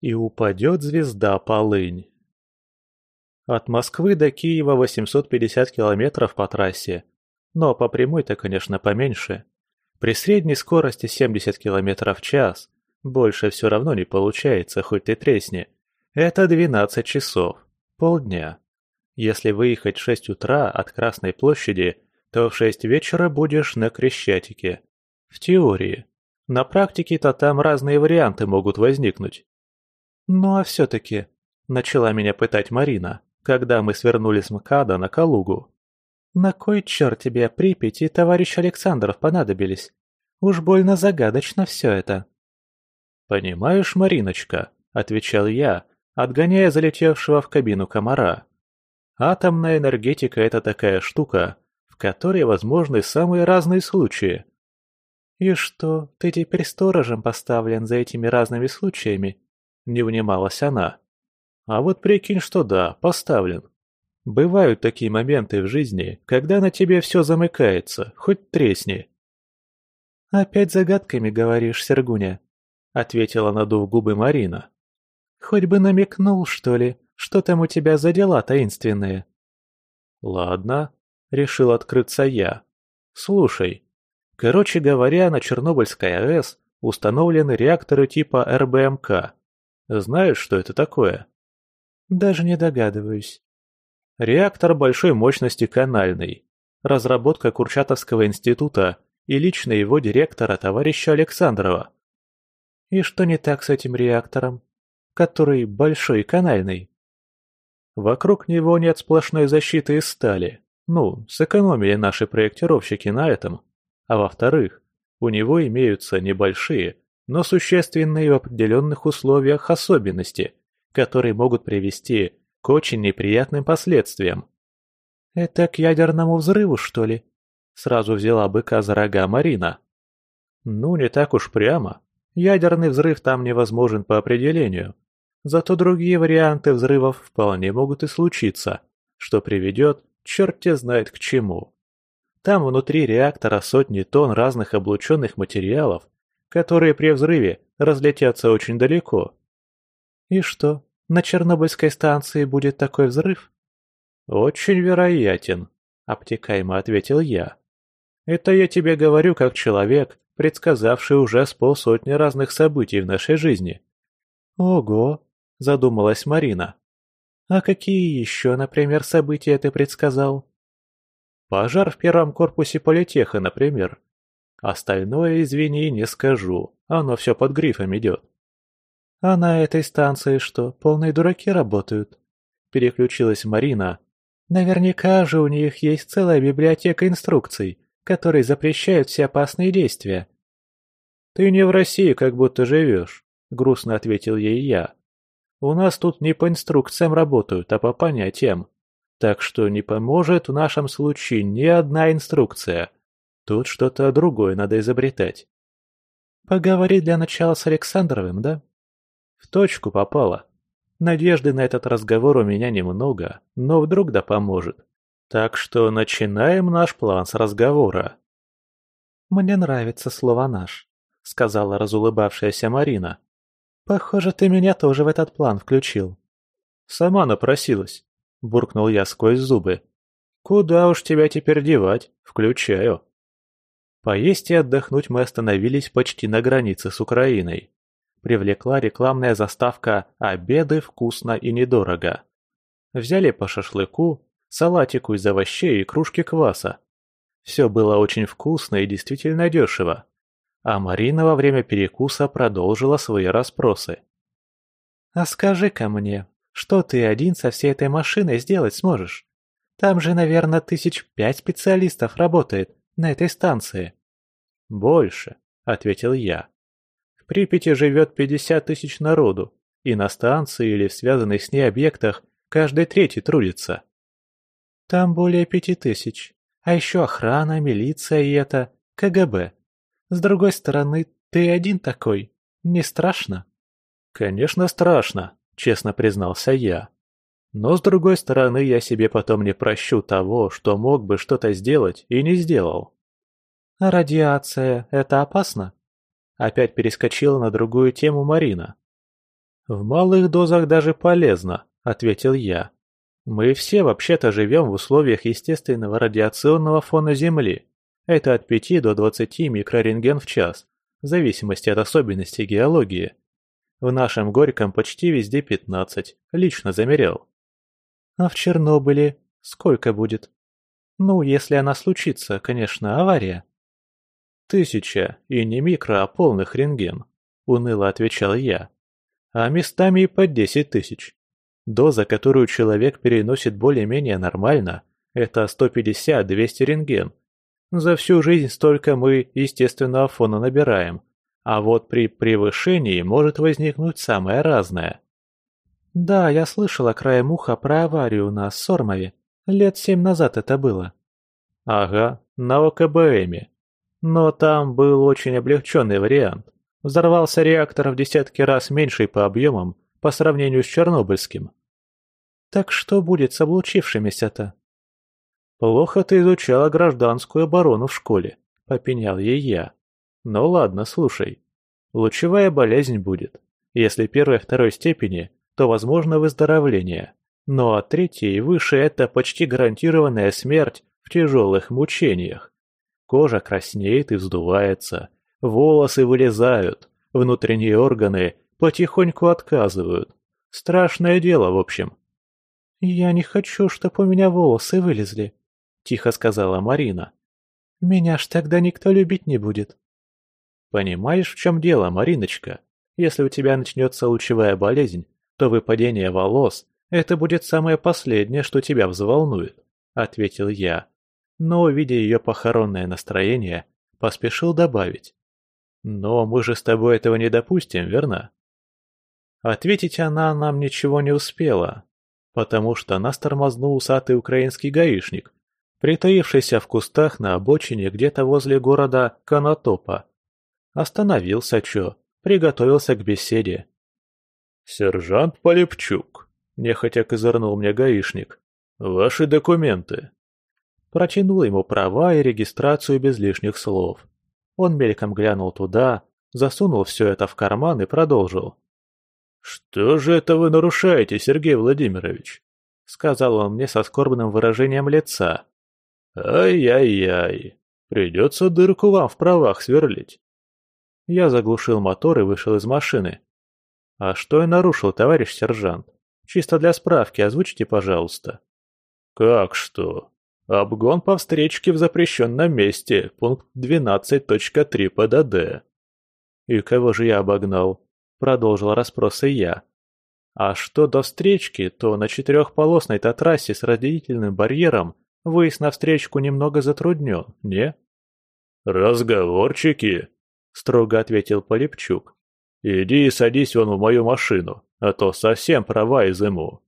И упадет звезда полынь. От Москвы до Киева 850 километров по трассе, но по прямой-то, конечно, поменьше. При средней скорости 70 км в час больше все равно не получается, хоть ты тресни. Это 12 часов, полдня. Если выехать в 6 утра от Красной площади, то в 6 вечера будешь на Крещатике. В теории. На практике-то там разные варианты могут возникнуть. Ну а все-таки, начала меня пытать Марина, когда мы свернули с МКАДа на Калугу. На кой черт тебе Припять и товарищ Александров понадобились? Уж больно загадочно все это. «Понимаешь, Мариночка», — отвечал я, отгоняя залетевшего в кабину комара. «Атомная энергетика — это такая штука, которой возможны самые разные случаи». «И что, ты теперь сторожем поставлен за этими разными случаями?» — не унималась она. «А вот прикинь, что да, поставлен. Бывают такие моменты в жизни, когда на тебе все замыкается, хоть тресни. «Опять загадками говоришь, Сергуня», — ответила, надув губы Марина. «Хоть бы намекнул, что ли, что там у тебя за дела таинственные?» «Ладно», — решил открыться я. «Слушай, короче говоря, на Чернобыльской АЭС установлены реакторы типа РБМК. Знаешь, что это такое?» «Даже не догадываюсь». Реактор большой мощности канальный. Разработка Курчатовского института и лично его директора товарища Александрова. И что не так с этим реактором, который большой канальный? Вокруг него нет сплошной защиты из стали. Ну, сэкономили наши проектировщики на этом. А во-вторых, у него имеются небольшие, но существенные в определенных условиях особенности, которые могут привести к очень неприятным последствиям. «Это к ядерному взрыву, что ли?» Сразу взяла быка за рога Марина. «Ну, не так уж прямо. Ядерный взрыв там невозможен по определению. Зато другие варианты взрывов вполне могут и случиться, что приведет черт те знает к чему. Там внутри реактора сотни тонн разных облученных материалов, которые при взрыве разлетятся очень далеко. И что, на Чернобыльской станции будет такой взрыв? Очень вероятен, обтекаемо ответил я. Это я тебе говорю как человек, предсказавший уже с полсотни разных событий в нашей жизни. Ого, задумалась Марина. А какие еще, например, события ты предсказал? Пожар в первом корпусе политеха, например. Остальное, извини, не скажу, оно все под грифом идет. «А на этой станции что, полные дураки работают?» Переключилась Марина. «Наверняка же у них есть целая библиотека инструкций, которые запрещают все опасные действия». «Ты не в России как будто живешь», — грустно ответил ей я. «У нас тут не по инструкциям работают, а по понятиям. Так что не поможет в нашем случае ни одна инструкция. Тут что-то другое надо изобретать». «Поговори для начала с Александровым, да?» В точку попала. Надежды на этот разговор у меня немного, но вдруг да поможет. Так что начинаем наш план с разговора. «Мне нравится слово «наш», — сказала разулыбавшаяся Марина. «Похоже, ты меня тоже в этот план включил». «Сама напросилась», — буркнул я сквозь зубы. «Куда уж тебя теперь девать? Включаю». Поесть и отдохнуть мы остановились почти на границе с Украиной привлекла рекламная заставка «Обеды вкусно и недорого». Взяли по шашлыку, салатику из овощей и кружки кваса. Все было очень вкусно и действительно дешево. А Марина во время перекуса продолжила свои расспросы. «А скажи-ка мне, что ты один со всей этой машиной сделать сможешь? Там же, наверное, тысяч пять специалистов работает на этой станции». «Больше», — ответил я. Припяти живет 50 тысяч народу, и на станции или в связанных с ней объектах каждый третий трудится. Там более пяти тысяч, а еще охрана, милиция и это, КГБ. С другой стороны, ты один такой, не страшно? Конечно, страшно, честно признался я. Но с другой стороны, я себе потом не прощу того, что мог бы что-то сделать и не сделал. А радиация – это опасно? Опять перескочила на другую тему Марина. «В малых дозах даже полезно», – ответил я. «Мы все вообще-то живем в условиях естественного радиационного фона Земли. Это от 5 до 20 микрорентген в час, в зависимости от особенностей геологии. В нашем Горьком почти везде 15, лично замерял. А в Чернобыле сколько будет? Ну, если она случится, конечно, авария. Тысяча, и не микро, а полных рентген, уныло отвечал я. А местами и по десять тысяч. Доза, которую человек переносит более-менее нормально, это 150-200 рентген. За всю жизнь столько мы естественного фона набираем, а вот при превышении может возникнуть самое разное. Да, я слышала краем уха про аварию на Сормове. Лет семь назад это было. Ага, на ОКБМе. Но там был очень облегченный вариант. Взорвался реактор в десятки раз меньший по объемам по сравнению с Чернобыльским. Так что будет с облучившимися-то? Плохо ты изучала гражданскую оборону в школе, попенял ей я. Ну ладно, слушай. Лучевая болезнь будет. Если первой-второй степени, то возможно выздоровление. Но от третьей и выше это почти гарантированная смерть в тяжелых мучениях. Кожа краснеет и вздувается, волосы вылезают, внутренние органы потихоньку отказывают. Страшное дело, в общем. «Я не хочу, чтобы у меня волосы вылезли», — тихо сказала Марина. «Меня ж тогда никто любить не будет». Понимаешь, в чем дело, Мариночка? Если у тебя начнется лучевая болезнь, то выпадение волос – это будет самое последнее, что тебя взволнует, – ответил я. Но, видя ее похоронное настроение, поспешил добавить. Но мы же с тобой этого не допустим, верно? Ответить она нам ничего не успела, потому что нас тормознул усатый украинский гаишник, притаившийся в кустах на обочине где-то возле города Конотопа. Остановился чё, приготовился к беседе. «Сержант Полепчук», — нехотя козырнул мне гаишник, — «ваши документы». Протянул ему права и регистрацию без лишних слов. Он мельком глянул туда, засунул все это в карман и продолжил. «Что же это вы нарушаете, Сергей Владимирович?» — сказал он мне со скорбным выражением лица. «Ай-яй-яй, придется дырку вам в правах сверлить. Я заглушил мотор и вышел из машины. «А что я нарушил, товарищ сержант? Чисто для справки озвучите, пожалуйста». «Как что? Обгон по встречке в запрещенном месте, пункт 12.3 ПДД». «И кого же я обогнал?» — продолжил расспросы я. «А что до встречки, то на четырехполосной-то трассе с разделительным барьером выезд на встречку немного затруднен, не?» «Разговорчики!» строго ответил Полипчук. «Иди и садись вон в мою машину, а то совсем права изыму».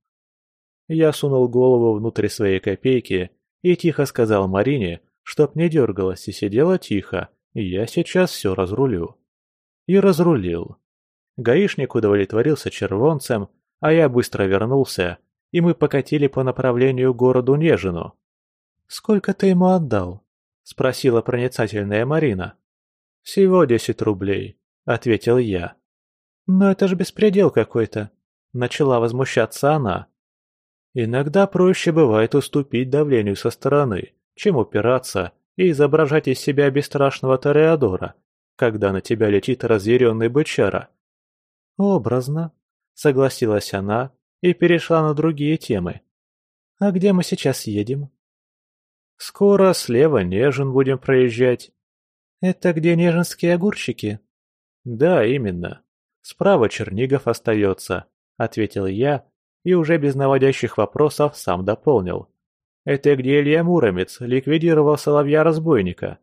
Я сунул голову внутрь своей копейки и тихо сказал Марине, чтоб не дергалась и сидела тихо, и я сейчас все разрулю. И разрулил. Гаишник удовлетворился червонцем, а я быстро вернулся, и мы покатили по направлению к городу Нежину. «Сколько ты ему отдал?» — спросила проницательная Марина. «Всего десять рублей», — ответил я. «Но это же беспредел какой-то», — начала возмущаться она. «Иногда проще бывает уступить давлению со стороны, чем упираться и изображать из себя бесстрашного Тореадора, когда на тебя летит разъяренный бычара». «Образно», — согласилась она и перешла на другие темы. «А где мы сейчас едем?» «Скоро слева Нежин будем проезжать, «Это где неженские огурчики?» «Да, именно. Справа Чернигов остается», — ответил я и уже без наводящих вопросов сам дополнил. «Это где Илья Муромец ликвидировал соловья-разбойника».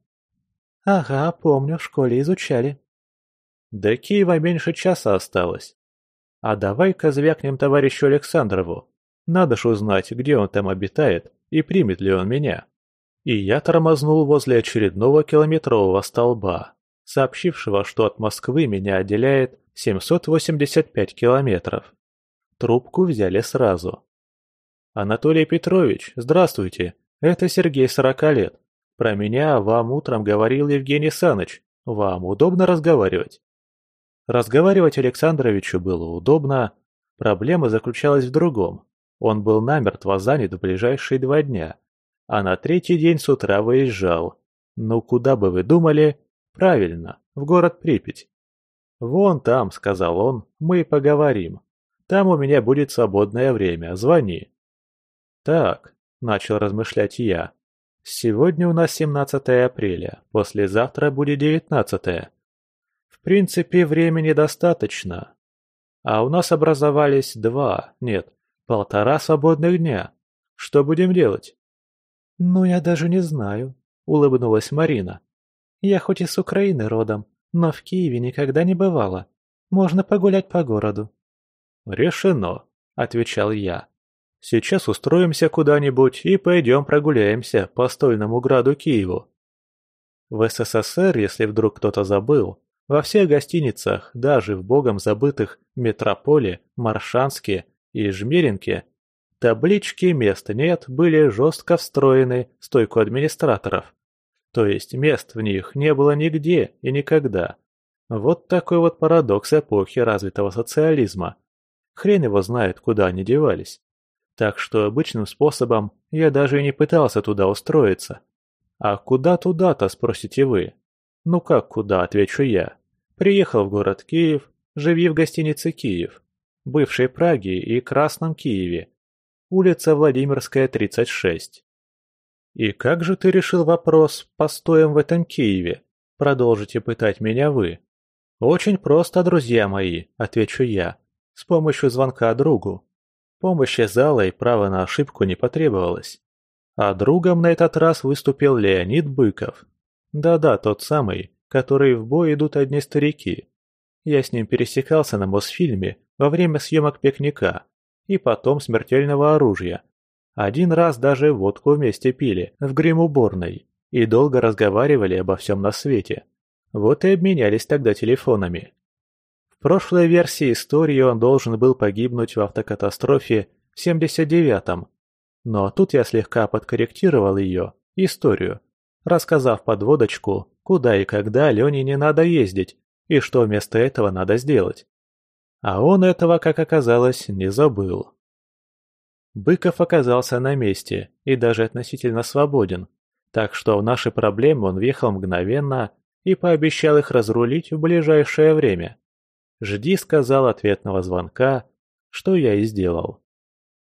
«Ага, помню, в школе изучали». «До Киева меньше часа осталось. А давай-ка звякнем товарищу Александрову. Надо ж узнать, где он там обитает и примет ли он меня» и я тормознул возле очередного километрового столба, сообщившего, что от Москвы меня отделяет 785 километров. Трубку взяли сразу. «Анатолий Петрович, здравствуйте, это Сергей 40 лет. Про меня вам утром говорил Евгений Саныч. Вам удобно разговаривать?» Разговаривать Александровичу было удобно. Проблема заключалась в другом. Он был намертво занят в ближайшие два дня, а на третий день с утра выезжал. Ну, куда бы вы думали? Правильно, в город Припять. «Вон там», — сказал он, — «мы поговорим. Там у меня будет свободное время, звони». «Так», — начал размышлять я, — «сегодня у нас 17 апреля, послезавтра будет 19 В принципе, времени достаточно. А у нас образовались два, нет, полтора свободных дня. Что будем делать?» «Ну, я даже не знаю», — улыбнулась Марина. «Я хоть и с Украины родом, но в Киеве никогда не бывала. Можно погулять по городу». «Решено», — отвечал я. «Сейчас устроимся куда-нибудь и пойдем прогуляемся по стольному граду Киеву». В СССР, если вдруг кто-то забыл, во всех гостиницах, даже в богом забытых Метрополе, Маршанске и Жмеринке, таблички «Мест нет» были жестко встроены в стойку администраторов. То есть мест в них не было нигде и никогда. Вот такой вот парадокс эпохи развитого социализма. Хрен его знает, куда они девались. Так что обычным способом я даже и не пытался туда устроиться. А куда туда-то, спросите вы? Ну как куда, отвечу я. Приехал в город Киев, живи в гостинице «Киев», бывшей Праге и Красном Киеве. Улица Владимирская, 36. «И как же ты решил вопрос постоем в этом Киеве?» Продолжите пытать меня вы. «Очень просто, друзья мои», — отвечу я, с помощью звонка другу. Помощи зала и права на ошибку не потребовалось. А другом на этот раз выступил Леонид Быков. Да-да, тот самый, который в бой идут одни старики. Я с ним пересекался на Мосфильме во время съемок «Пикника» и потом «Смертельного оружия», один раз даже водку вместе пили в грим-уборной и долго разговаривали обо всем на свете. Вот и обменялись тогда телефонами. В прошлой версии истории он должен был погибнуть в автокатастрофе в 79-м. Но тут я слегка подкорректировал ее, историю, рассказав подводочку, куда и когда Лене не надо ездить и что вместо этого надо сделать. А он этого, как оказалось, не забыл. Быков оказался на месте и даже относительно свободен, так что в наши проблемы он въехал мгновенно и пообещал их разрулить в ближайшее время. «Жди», — сказал ответного звонка, что я и сделал.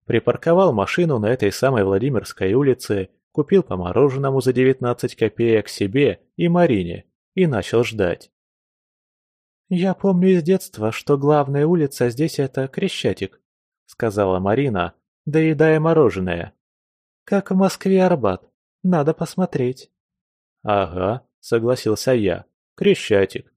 Припарковал машину на этой самой Владимирской улице, купил по мороженому за 19 копеек себе и Марине и начал ждать. «Я помню из детства, что главная улица здесь это Крещатик», — сказала Марина, доедая мороженое. «Как в Москве Арбат. Надо посмотреть». «Ага», — согласился я. «Крещатик.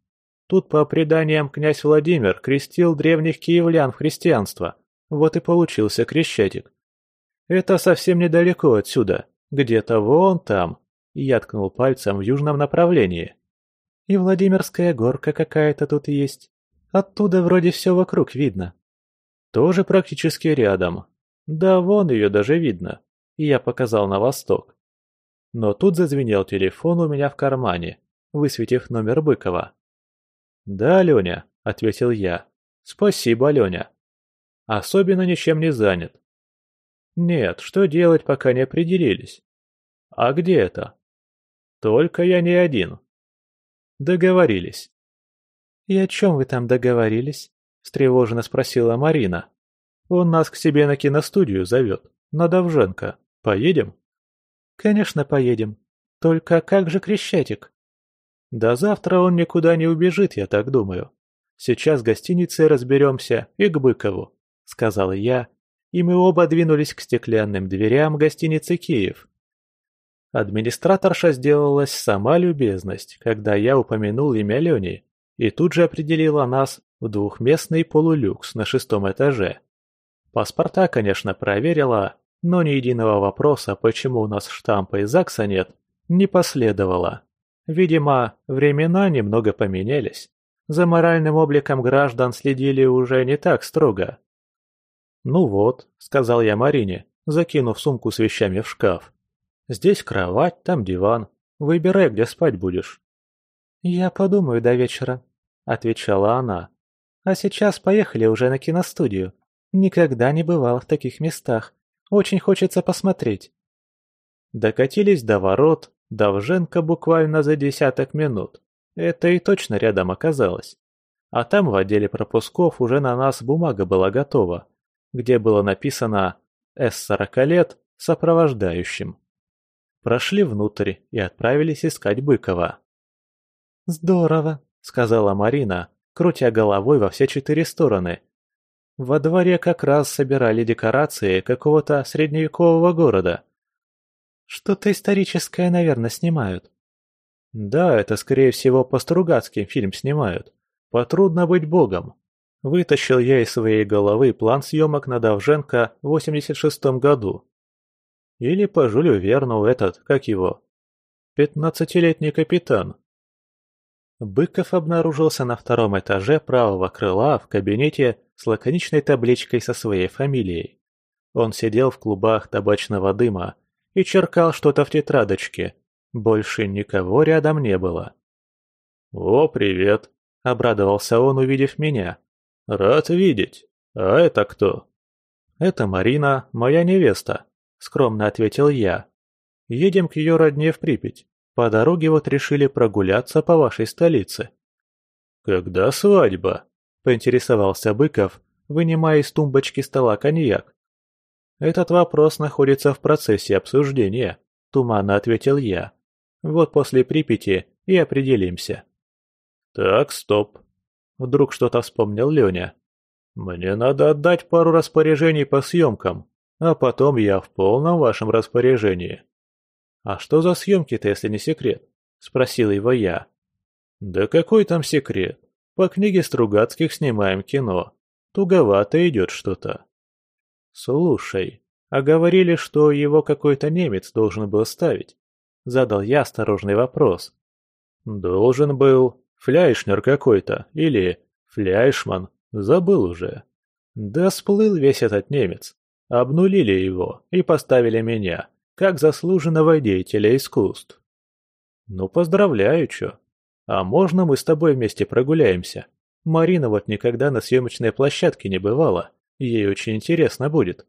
Тут, по преданиям, князь Владимир крестил древних киевлян в христианство. Вот и получился Крещатик. Это совсем недалеко отсюда, где-то вон там». Я ткнул пальцем в южном направлении. «И Владимирская горка какая-то тут есть. Оттуда вроде все вокруг видно». «Тоже практически рядом, да, вон ее даже видно. И я показал на восток. Но тут зазвенел телефон у меня в кармане, высветив номер Быкова. «Да, Леня», — ответил я. «Спасибо, Леня. Особенно ничем не занят». «Нет, что делать, пока не определились». «А где это?» «Только я не один». «Договорились». «И о чем вы там договорились?» — встревоженно спросила Марина. Он нас к себе на киностудию зовет, на Довженко. Поедем?» «Конечно, поедем. Только как же Крещатик?» «До завтра он никуда не убежит, я так думаю. Сейчас в гостинице разберемся и к Быкову», — сказал я, и мы оба двинулись к стеклянным дверям гостиницы «Киев». Администраторша сделалась сама любезность, когда я упомянул имя Лени, и тут же определила нас в двухместный полулюкс на шестом этаже. Паспорта, конечно, проверила, но ни единого вопроса, почему у нас штампа из ЗАГСа нет, не последовало. Видимо, времена немного поменялись. За моральным обликом граждан следили уже не так строго. «Ну вот», — сказал я Марине, закинув сумку с вещами в шкаф. «Здесь кровать, там диван. Выбирай, где спать будешь». «Я подумаю до вечера», — отвечала она. «А сейчас поехали уже на киностудию. Никогда не бывала в таких местах. Очень хочется посмотреть». Докатились до ворот, Довженко буквально за десяток минут. Это и точно рядом оказалось. А там в отделе пропусков уже на нас бумага была готова, где было написано «С 40 лет сопровождающим». Прошли внутрь и отправились искать Быкова. «Здорово», — сказала Марина, крутя головой во все четыре стороны. Во дворе как раз собирали декорации какого-то средневекового города. Что-то историческое, наверное, снимают. Да, это, скорее всего, по Стругацким фильм снимают. Потрудно быть богом. Вытащил я из своей головы план съемок на Давженко в 86 году. Или по Жюлю Верну этот, как его? Пятнадцатилетний капитан. Быков обнаружился на втором этаже правого крыла в кабинете с лаконичной табличкой со своей фамилией. Он сидел в клубах табачного дыма и черкал что-то в тетрадочке. Больше никого рядом не было. «О, привет!» – обрадовался он, увидев меня. «Рад видеть. А это кто?» «Это Марина, моя невеста», – скромно ответил я. «Едем к ее родне в Припять. По дороге вот решили прогуляться по вашей столице». «Когда свадьба?» – поинтересовался Быков, вынимая из тумбочки стола коньяк. «Этот вопрос находится в процессе обсуждения», – туманно ответил я. «Вот после Припяти и определимся». «Так, стоп». Вдруг что-то вспомнил Леня. «Мне надо отдать пару распоряжений по съемкам, а потом я в полном вашем распоряжении». «А что за съемки-то, если не секрет?» – спросил его я. «Да какой там секрет? По книге Стругацких снимаем кино. Туговато идет что-то». «Слушай, а говорили, что его какой-то немец должен был ставить?» Задал я осторожный вопрос. «Должен был. Фляйшнер какой-то. Или Фляйшман. Забыл уже. Да сплыл весь этот немец. Обнулили его и поставили меня, как заслуженного деятеля искусств. Ну, поздравляю, чё. А можно мы с тобой вместе прогуляемся? Марина вот никогда на съемочной площадке не бывала. Ей очень интересно будет.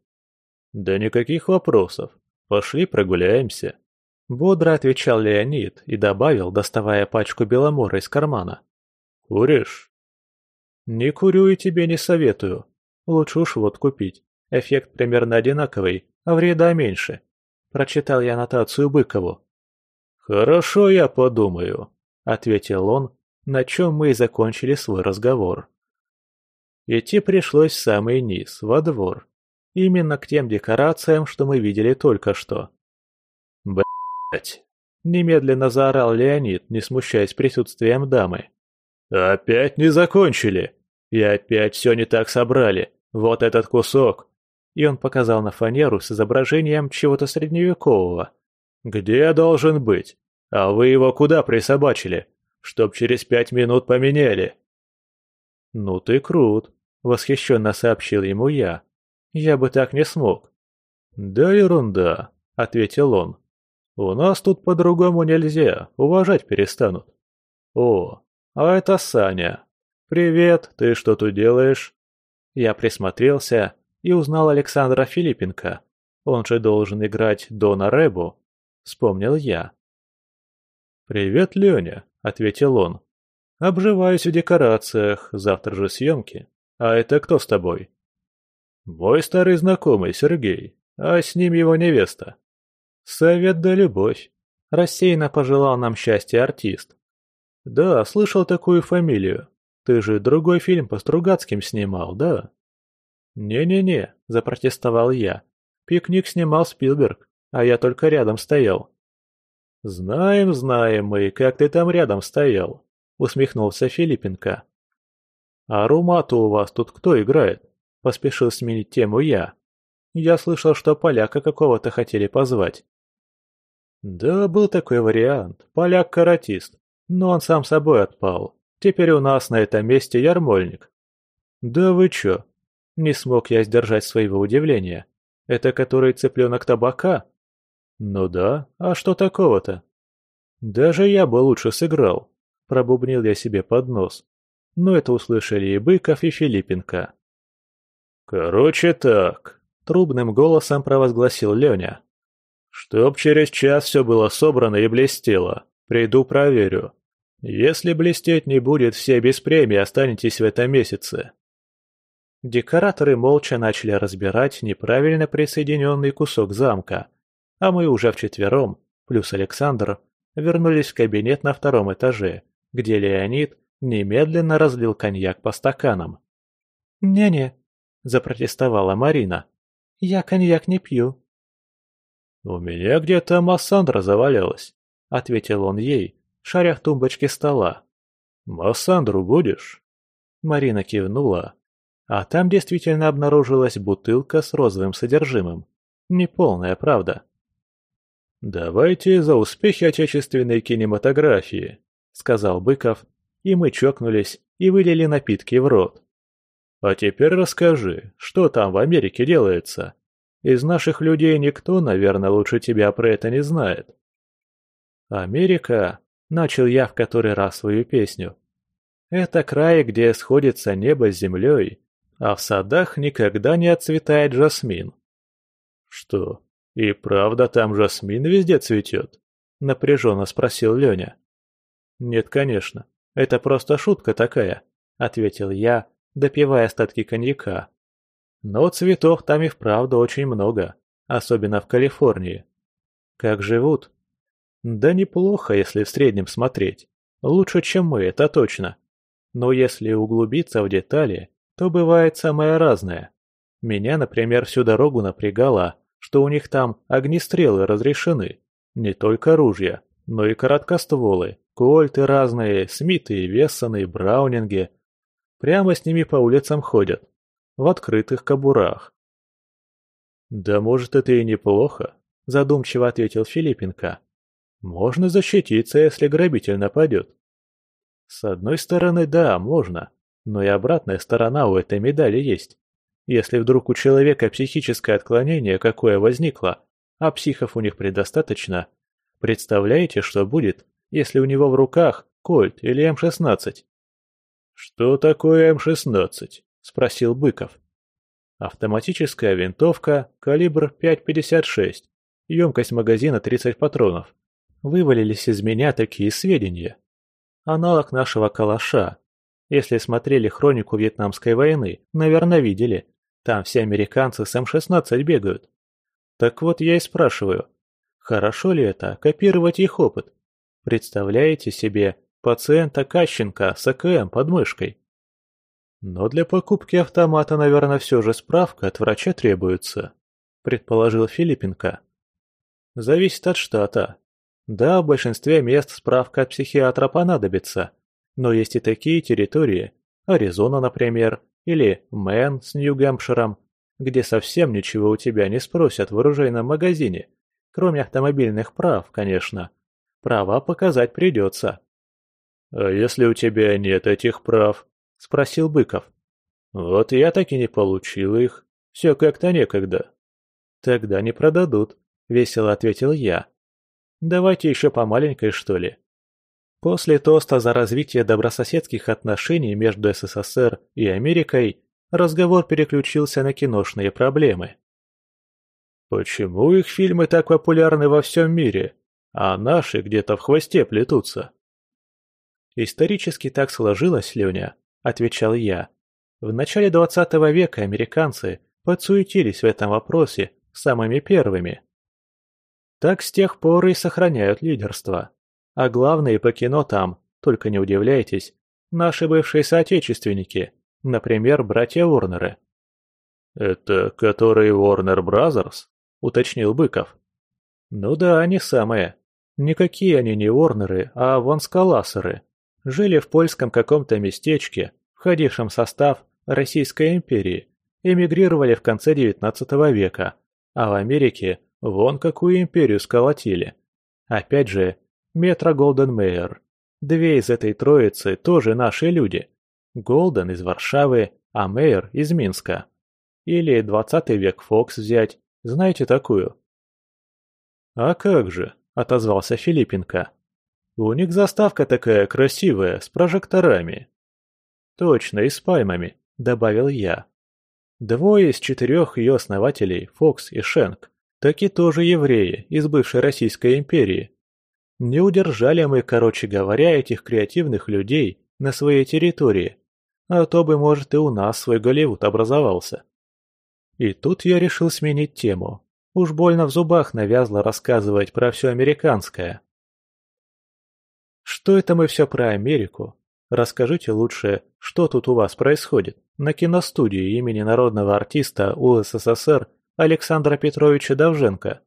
Да никаких вопросов. Пошли прогуляемся. Бодро отвечал Леонид и добавил, доставая пачку беломора из кармана. Куришь? Не курю и тебе не советую. Лучше уж вот купить. Эффект примерно одинаковый, а вреда меньше. Прочитал я аннотацию Быкову. «Хорошо, я подумаю», — ответил он, на чем мы и закончили свой разговор. Идти пришлось в самый низ, во двор. Именно к тем декорациям, что мы видели только что. Блять! Немедленно заорал Леонид, не смущаясь присутствием дамы. «Опять не закончили! И опять все не так собрали! Вот этот кусок!» И он показал на фанеру с изображением чего-то средневекового. «Где должен быть? А вы его куда присобачили? Чтоб через пять минут поменяли!» «Ну ты крут», — восхищенно сообщил ему я. «Я бы так не смог». «Да ерунда», — ответил он. «У нас тут по-другому нельзя, уважать перестанут». «О, а это Саня. Привет, ты что тут делаешь?» Я присмотрелся и узнал Александра Филиппенко. Он же должен играть Дона Рэбу. Вспомнил я. «Привет, Леня», — ответил он. Обживаюсь в декорациях, завтра же съемки. А это кто с тобой? Мой старый знакомый Сергей, а с ним его невеста. Совет да любовь. Рассеянно пожелал нам счастья артист. Да, слышал такую фамилию. Ты же другой фильм по Стругацким снимал, да? Не-не-не, запротестовал я. Пикник снимал Спилберг, а я только рядом стоял. Знаем, знаем мы, как ты там рядом стоял усмехнулся Филиппенко. «А Румату у вас тут кто играет?» – поспешил сменить тему я. Я слышал, что поляка какого-то хотели позвать. Да, был такой вариант, поляк-каратист, но он сам собой отпал. Теперь у нас на этом месте ярмольник. Да вы чё? Не смог я сдержать своего удивления. Это который цыпленок табака? Ну да, а что такого-то? «Даже я бы лучше сыграл», – пробубнил я себе под нос. Но это услышали и Быков, и Филиппенко. «Короче так», – трубным голосом провозгласил Леня. «Чтоб через час все было собрано и блестело. Приду проверю. Если блестеть не будет, все без премии останетесь в этом месяце». Декораторы молча начали разбирать неправильно присоединенный кусок замка, а мы уже вчетвером, плюс Александр, вернулись в кабинет на втором этаже, где Леонид немедленно разлил коньяк по стаканам. «Не-не», – запротестовала Марина. «Я коньяк не пью». «У меня где-то массандра завалялась», – ответил он ей, шаря в тумбочке стола. «Массандру будешь?» Марина кивнула, а там действительно обнаружилась бутылка с розовым содержимым. Неполная, правда. «Давайте за успехи отечественной кинематографии», — сказал Быков, и мы чокнулись и вылили напитки в рот. «А теперь расскажи, что там в Америке делается? Из наших людей никто, наверное, лучше тебя про это не знает». «Америка», — начал я в который раз свою песню, — «это край, где сходится небо с землей, а в садах никогда не отцветает жасмин». «Что, «И правда там жасмин везде цветет?» – напряженно спросил Леня. «Нет, конечно. Это просто шутка такая», – ответил я, допивая остатки коньяка. «Но цветов там и вправду очень много, особенно в Калифорнии. Как живут?» «Да неплохо, если в среднем смотреть. Лучше, чем мы, это точно. Но если углубиться в детали, то бывает самое разное. Меня, например, всю дорогу напрягало, что у них там огнестрелы разрешены. Не только ружья, но и короткостволы, кольты разные, смиты и вессаны, браунинги. Прямо с ними по улицам ходят. В открытых кобурах. «Да может, это и неплохо», – задумчиво ответил Филиппенко. «Можно защититься, если грабитель нападет». «С одной стороны, да, можно, но и обратная сторона у этой медали есть. Если вдруг у человека психическое отклонение какое возникло, а психов у них предостаточно, представляете, что будет, если у него в руках Кольт или М-16? «Что такое М-16?» – спросил Быков. Автоматическая винтовка, калибр 5,56, емкость магазина 30 патронов. Вывалились из меня такие сведения. Аналог нашего калаша. Если смотрели хронику Вьетнамской войны, наверное, видели. Там все американцы с М-16 бегают. Так вот я и спрашиваю, хорошо ли это копировать их опыт? Представляете себе пациента Кащенко с АКМ под мышкой? Но для покупки автомата, наверное, все же справка от врача требуется, предположил Филиппенко. Зависит от штата. Да, в большинстве мест справка от психиатра понадобится, но есть и такие территории, Аризона, например, или Мэн с Нью-Гэмпширом, где совсем ничего у тебя не спросят в оружейном магазине, кроме автомобильных прав, конечно. Права показать придется. «А если у тебя нет этих прав?» – спросил Быков. «Вот я так и не получил их. Все как-то некогда». «Тогда не продадут», – весело ответил я. «Давайте еще по маленькой, что ли?» После тоста за развитие добрососедских отношений между СССР и Америкой разговор переключился на киношные проблемы. Почему их фильмы так популярны во всем мире, а наши где-то в хвосте плетутся? Исторически так сложилось, Леня, отвечал я. В начале 20 века американцы подсуетились в этом вопросе самыми первыми. Так с тех пор и сохраняют лидерство. А главные по кино там, только не удивляйтесь, наши бывшие соотечественники, например, братья Уорнеры. «Это которые Warner Brothers?» – уточнил Быков. «Ну да, они самые. Никакие они не Уорнеры, а ванскаласеры. Жили в польском каком-то местечке, входившем в состав Российской империи, эмигрировали в конце XIX века, а в Америке вон какую империю сколотили. Опять же, Метро Голден Мейер. Две из этой троицы тоже наши люди. Голден из Варшавы, а Мейер из Минска. Или двадцатый век Фокс взять, знаете такую? «А как же», — отозвался Филиппенко. У них заставка такая красивая, с прожекторами». «Точно, и с пальмами», — добавил я. Двое из четырех ее основателей, Фокс и Шенк, таки тоже евреи из бывшей Российской империи. Не удержали мы, короче говоря, этих креативных людей на своей территории, а то бы, может, и у нас свой Голливуд образовался. И тут я решил сменить тему. Уж больно в зубах навязло рассказывать про все американское. Что это мы все про Америку? Расскажите лучше, что тут у вас происходит на киностудии имени народного артиста УССР Александра Петровича Давженко.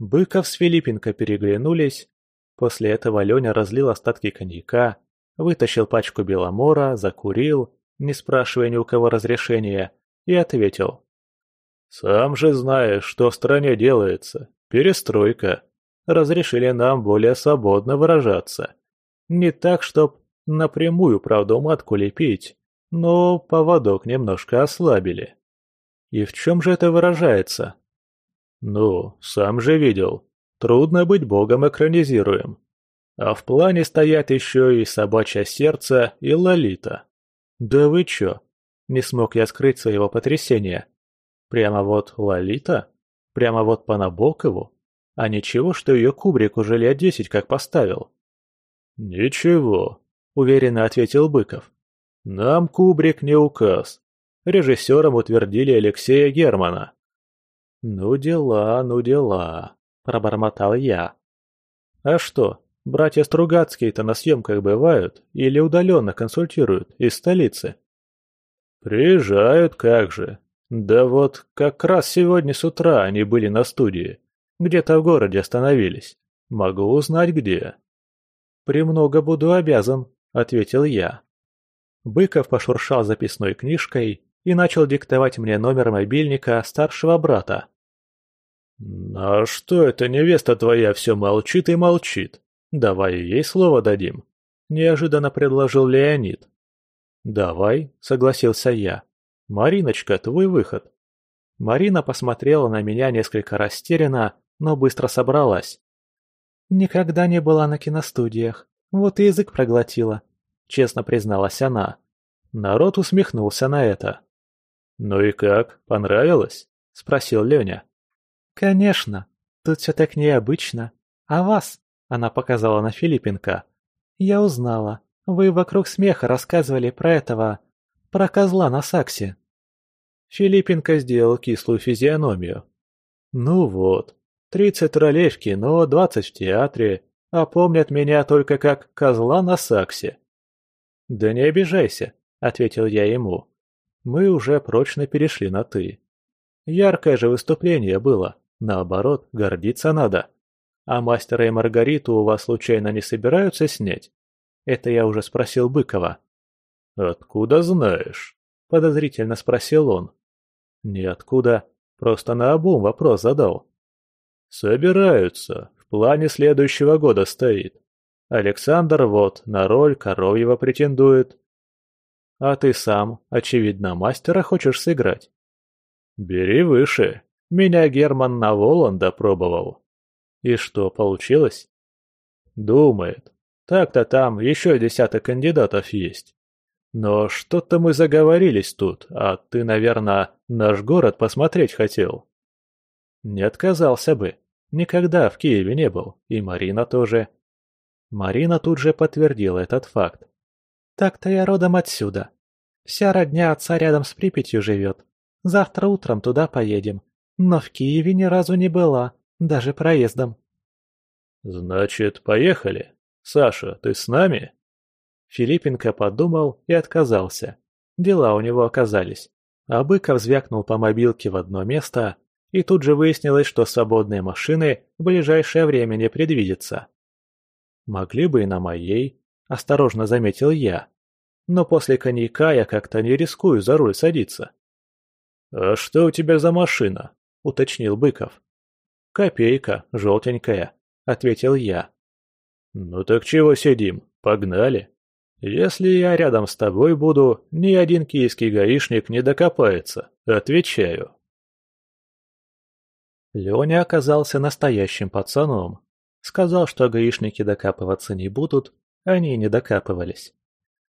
Быков с Филиппенко переглянулись. После этого Леня разлил остатки коньяка, вытащил пачку беломора, закурил, не спрашивая ни у кого разрешения, и ответил. «Сам же знаешь, что в стране делается. Перестройка. Разрешили нам более свободно выражаться. Не так, чтоб напрямую правду матку лепить, но поводок немножко ослабили. И в чем же это выражается? Ну, сам же видел. Трудно быть богом экранизируем. А в плане стоят еще и собачье сердце и лолита. Да вы чё? Не смог я скрыть своего потрясения. Прямо вот лолита? Прямо вот по Набокову? А ничего, что ее Кубрик уже лет десять как поставил. «Ничего», — уверенно ответил Быков. «Нам Кубрик не указ. Режиссером утвердили Алексея Германа». «Ну дела, ну дела», — пробормотал я. «А что, братья Стругацкие-то на съемках бывают или удаленно консультируют из столицы?» «Приезжают, как же. Да вот как раз сегодня с утра они были на студии. Где-то в городе остановились. Могу узнать, где». «Премного буду обязан», — ответил я. Быков пошуршал записной книжкой и начал диктовать мне номер мобильника старшего брата. «А что это невеста твоя все молчит и молчит? Давай ей слово дадим», — неожиданно предложил Леонид. «Давай», — согласился я. «Мариночка, твой выход». Марина посмотрела на меня несколько растерянно, но быстро собралась. «Никогда не была на киностудиях, вот и язык проглотила честно призналась она. Народ усмехнулся на это. «Ну и как, понравилось?» – спросил Леня. «Конечно, тут все так необычно. А вас?» – она показала на Филиппенко. «Я узнала. Вы вокруг смеха рассказывали про этого... про козла на саксе». Филиппенко сделал кислую физиономию. «Ну вот, тридцать ролей в кино, двадцать в театре, а помнят меня только как козла на саксе. «Да не обижайся», — ответил я ему. «Мы уже прочно перешли на «ты». Яркое же выступление было, наоборот, гордиться надо. А мастера и Маргариту у вас случайно не собираются снять? Это я уже спросил Быкова. «Откуда знаешь?» – подозрительно спросил он. «Ниоткуда, просто наобум вопрос задал». «Собираются, в плане следующего года стоит. Александр вот на роль Коровьева претендует. А ты сам, очевидно, мастера хочешь сыграть? Бери выше. Меня Герман на Воланда пробовал. И что, получилось? Думает. Так-то там еще десяток кандидатов есть. Но что-то мы заговорились тут, а ты, наверное, наш город посмотреть хотел. Не отказался бы. Никогда в Киеве не был, и Марина тоже. Марина тут же подтвердила этот факт. «Так-то я родом отсюда. Вся родня отца рядом с Припятью живет. Завтра утром туда поедем. Но в Киеве ни разу не была, даже проездом». «Значит, поехали? Саша, ты с нами?» Филиппенко подумал и отказался. Дела у него оказались. А Быков звякнул по мобилке в одно место, и тут же выяснилось, что свободные машины в ближайшее время не предвидится. Могли бы и на моей, осторожно заметил я. Но после коньяка я как-то не рискую за руль садиться. «А что у тебя за машина?» – уточнил Быков. «Копейка, желтенькая», – ответил я. «Ну так чего сидим? Погнали. Если я рядом с тобой буду, ни один киевский гаишник не докопается, отвечаю». Леня оказался настоящим пацаном. Сказал, что гаишники докапываться не будут, они не докапывались.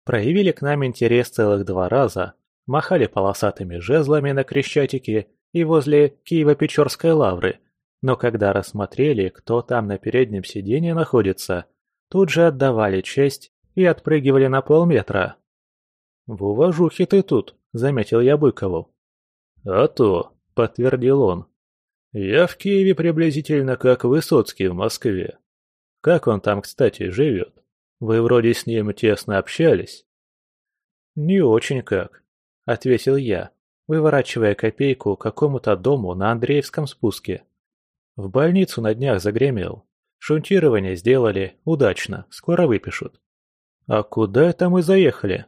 Проявили к нам интерес целых два раза, махали полосатыми жезлами на Крещатике и возле Киево-Печорской лавры, но когда рассмотрели, кто там на переднем сиденье находится, тут же отдавали честь и отпрыгивали на полметра. «В уважухе ты тут», — заметил я Быкову. «А то», — подтвердил он. «Я в Киеве приблизительно как Высоцкий в Москве. Как он там, кстати, живет? Вы вроде с ним тесно общались?» «Не очень как», — ответил я, выворачивая копейку какому-то дому на Андреевском спуске. В больницу на днях загремел. Шунтирование сделали, удачно, скоро выпишут. А куда это мы заехали?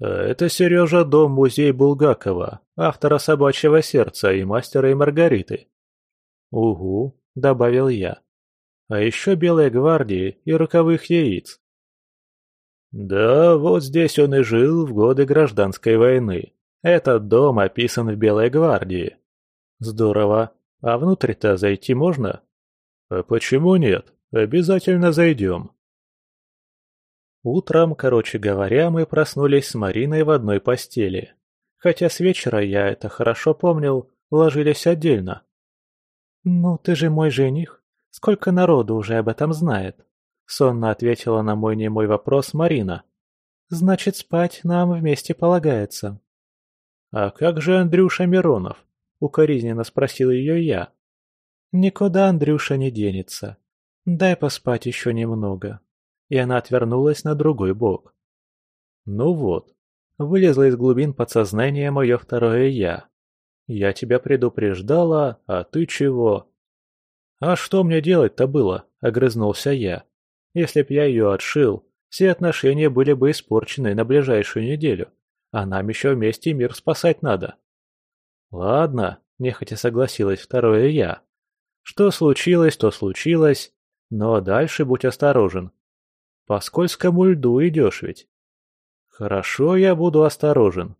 А это Сережа дом музей Булгакова, автора «Собачьего сердца» и «Мастера и Маргариты». Угу, добавил я. А еще Белой гвардии и роковых яиц. Да, вот здесь он и жил в годы гражданской войны. Этот дом описан в Белой гвардии. Здорово. А внутрь-то зайти можно? А почему нет? Обязательно зайдем. Утром, короче говоря, мы проснулись с Мариной в одной постели. Хотя с вечера я это хорошо помнил, ложились отдельно. «Ну, ты же мой жених. Сколько народу уже об этом знает?» Сонно ответила на мой немой вопрос Марина. «Значит, спать нам вместе полагается». «А как же Андрюша Миронов?» — укоризненно спросил ее я. «Никуда Андрюша не денется. Дай поспать еще немного». И она отвернулась на другой бок. «Ну вот, вылезло из глубин подсознания мое второе «я». Я тебя предупреждала, а ты чего?» «А что мне делать-то было?» — огрызнулся я. «Если б я ее отшил, все отношения были бы испорчены на ближайшую неделю, а нам еще вместе мир спасать надо». «Ладно», — нехотя согласилась второе «я». «Что случилось, то случилось, но дальше будь осторожен. По скользкому льду идешь ведь». «Хорошо, я буду осторожен.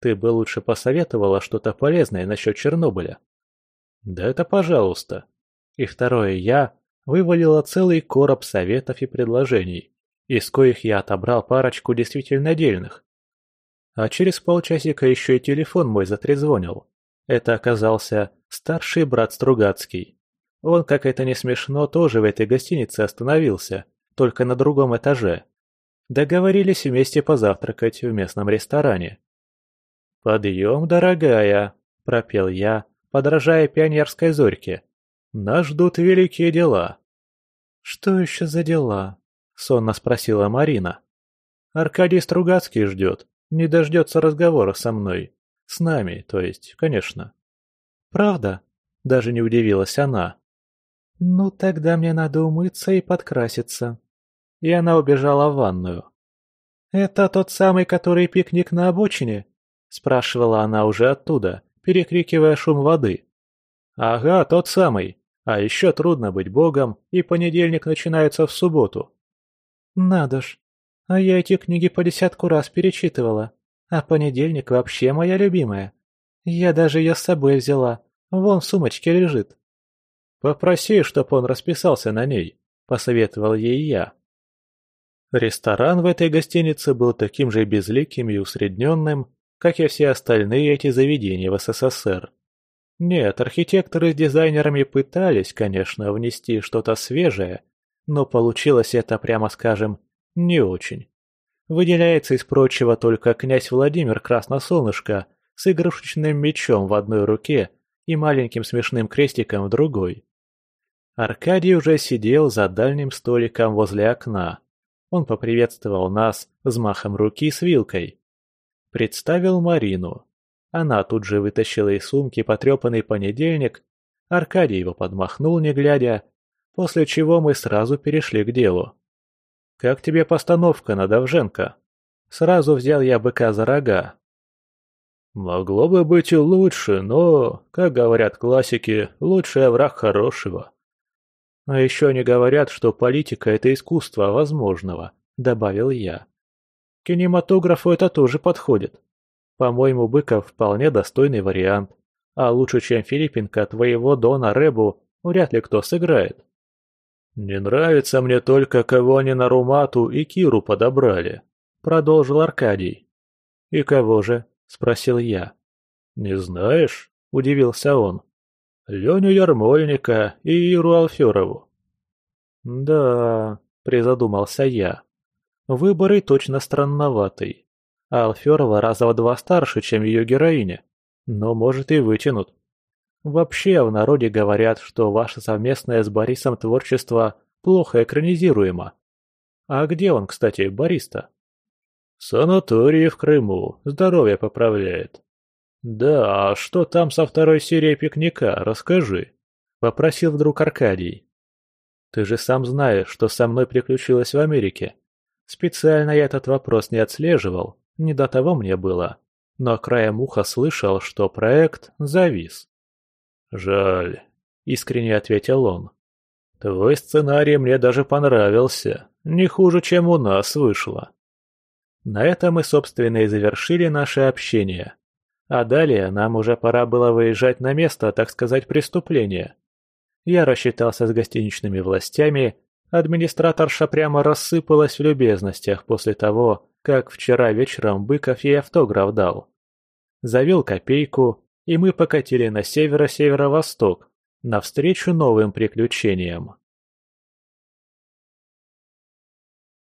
Ты бы лучше посоветовала что-то полезное насчет Чернобыля». «Да это пожалуйста». И второе «я» вывалило целый короб советов и предложений, из коих я отобрал парочку действительно дельных. А через полчасика еще и телефон мой затрезвонил. Это оказался старший брат Стругацкий. Он, как это не смешно, тоже в этой гостинице остановился, только на другом этаже. Договорились вместе позавтракать в местном ресторане. «Подъем, дорогая!» – пропел я, подражая пионерской зорьке. «Нас ждут великие дела!» «Что еще за дела?» – сонно спросила Марина. «Аркадий Стругацкий ждет, не дождется разговора со мной. С нами, то есть, конечно. Правда? Даже не удивилась она. Ну, тогда мне надо умыться и подкраситься. И она убежала в ванную. «Это тот самый, который пикник на обочине?» Спрашивала она уже оттуда, перекрикивая шум воды. «Ага, тот самый. А еще трудно быть богом, и понедельник начинается в субботу». «Надо ж. А я эти книги по десятку раз перечитывала. А понедельник вообще моя любимая. Я даже ее с собой взяла. Вон в сумочке лежит. Попроси, чтоб он расписался на ней, посоветовал ей я. Ресторан в этой гостинице был таким же безликим и усредненным, как и все остальные эти заведения в СССР. Нет, архитекторы с дизайнерами пытались, конечно, внести что-то свежее, но получилось это, прямо скажем, не очень. Выделяется из прочего только князь Владимир Красносолнышко с игрушечным мечом в одной руке и маленьким смешным крестиком в другой. Аркадий уже сидел за дальним столиком возле окна. Он поприветствовал нас взмахом руки с вилкой. Представил Марину. Она тут же вытащила из сумки потрепанный понедельник. Аркадий его подмахнул, не глядя, после чего мы сразу перешли к делу. «Как тебе постановка на Довженко?» Сразу взял я быка за рога. «Могло бы быть и лучше, но, как говорят классики, лучший враг хорошего». «А еще они говорят, что политика – это искусство возможного», – добавил я. «Кинематографу это тоже подходит. По-моему, Быков вполне достойный вариант, а лучше, чем Филиппенко, твоего Дона Рэбу, вряд ли кто сыграет». «Не нравится мне только, кого они на Румату и Киру подобрали», — продолжил Аркадий. «И кого же?» — спросил я. «Не знаешь?» — удивился он. «Леню Ярмольника и Иру Алферову». «Да...» — призадумался я. «Выборы точно странноватый. А Алферова раза в два старше, чем ее героиня. Но, может, и вытянут. Вообще, в народе говорят, что ваше совместное с Борисом творчество плохо экранизируемо. А где он, кстати, Борис-то? В санатории в Крыму, здоровье поправляет. Да, а что там со второй серией пикника, расскажи. Попросил вдруг Аркадий. Ты же сам знаешь, что со мной приключилось в Америке. Специально я этот вопрос не отслеживал, не до того мне было. Но краем уха слышал, что проект завис. «Жаль», — искренне ответил он. «Твой сценарий мне даже понравился. Не хуже, чем у нас вышло». На этом мы, собственно, и завершили наше общение. А далее нам уже пора было выезжать на место, так сказать, преступления. Я рассчитался с гостиничными властями, администраторша прямо рассыпалась в любезностях после того, как вчера вечером Быков ей автограф дал. Завел копейку, и мы покатили на северо-северо-восток, навстречу новым приключениям.